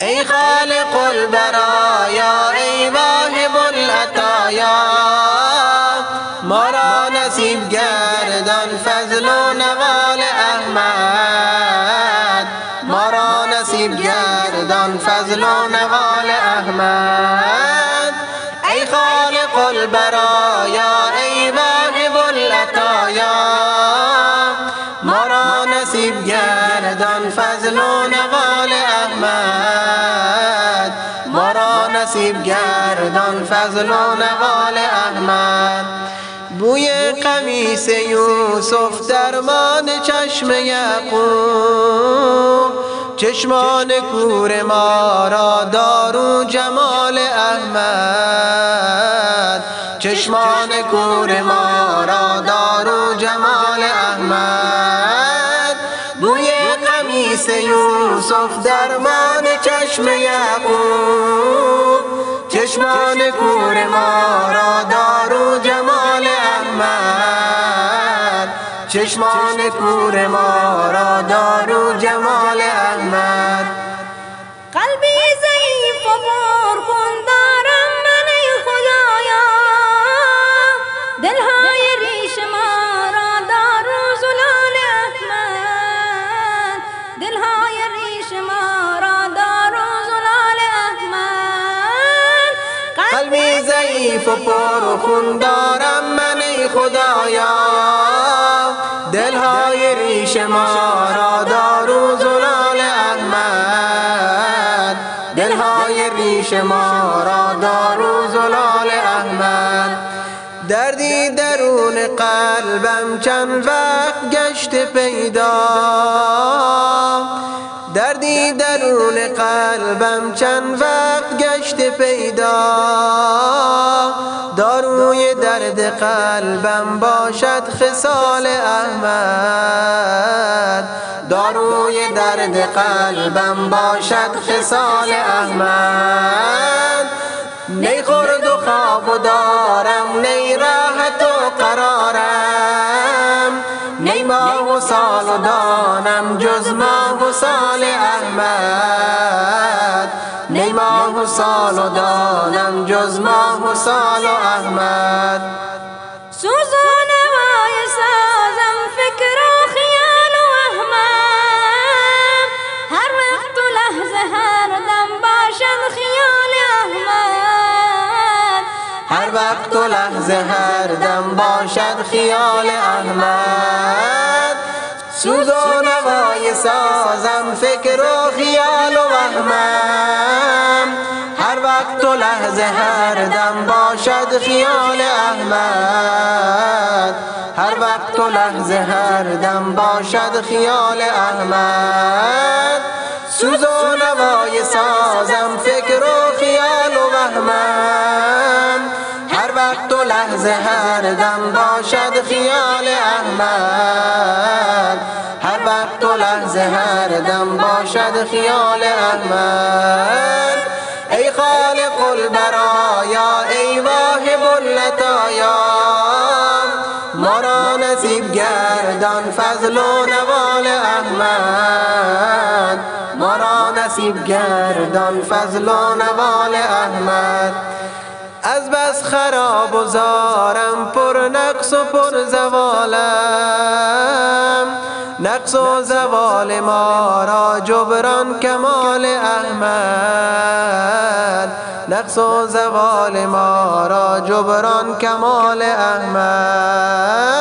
ای خالق البرایا ای واهب العطایا. ما را نصیب گردان فضل و نوال احمد. ما را نصیب گردان فضل و نوال احمد. ای خالق البرایا نصیب گردان فضل و نوال احمد. ما را نصیب گردان فضل و نوال احمد. بوی قمیس یوسف درمان چشم یعقوب. چشمان کور ما را دارو جمال احمد. چشمان کور ما را دارو جمال احمد. قمیس یوسف درمان چشم یعقوب. چشمان کور ما را دارو جمال احمد. چشمان کور ما را دارو ضعیف و پر خون دارم من ای خدایا. دلهای ریش ما را دارو زلال احمد. دلهای ریش ما را دارو زلال احمد. دردی درون قلبم چند وقت گشت پیدا. دردی درون قلبم چند وقت گشت پیدا. داروی درد قلبم باشد خصال احمد. داروی درد قلبم باشد خصال احمد. نی خورد و خواب و دارم نی و سال و دانم جز ماه و سال احمد. نی ماه و سال و دانم جز ماه و سال و احمد. سوز و نوای سازم فکر و خیال و وهمم هر وقت و لحظه هر دم باشد خیال احمد. هر وقت و لحظه هر دم باشد خیال احمد. سوز و نوای سازم فکر و خیال و وهمم هر وقت و لحظه هر دم باشد خیال احمد. هر وقت و لحظه هر دم باشد خیال احمد. سوز و نوای سازم فکر و خیال و وهمم هر وقت و لحظه هر دم باشد خیال احمد. هر وقت و لحظه هر دم باشد خیال احمد. ای خالق البرایا ای واهب اللطایا ما را نصیب گردان فضل و نوال احمد. ما را نصیب گردان فضل و نوال احمد. از بس خراب و زارم پر نقص و پر زوالم. نقص و زوال ما را جبران کمال احمد. نقص و زوال ما را جبران کمال احمد.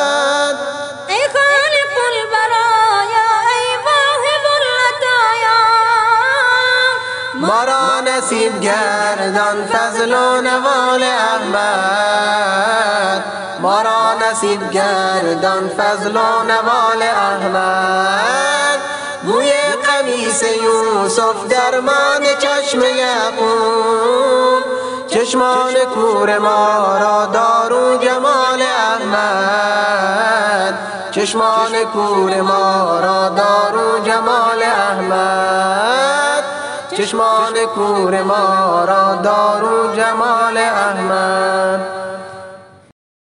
ما را نصیب گردان فضل و نوال احمد. ما را نصیب گردان فضل و نوال احمد. بوی قمیس یوسف درمان چشم یعقوب. چشمان کور ما را دارو جمال احمد. چشمان کور ما را دارو جمال احمد. چشمان کور ما را دارو جمال احمد.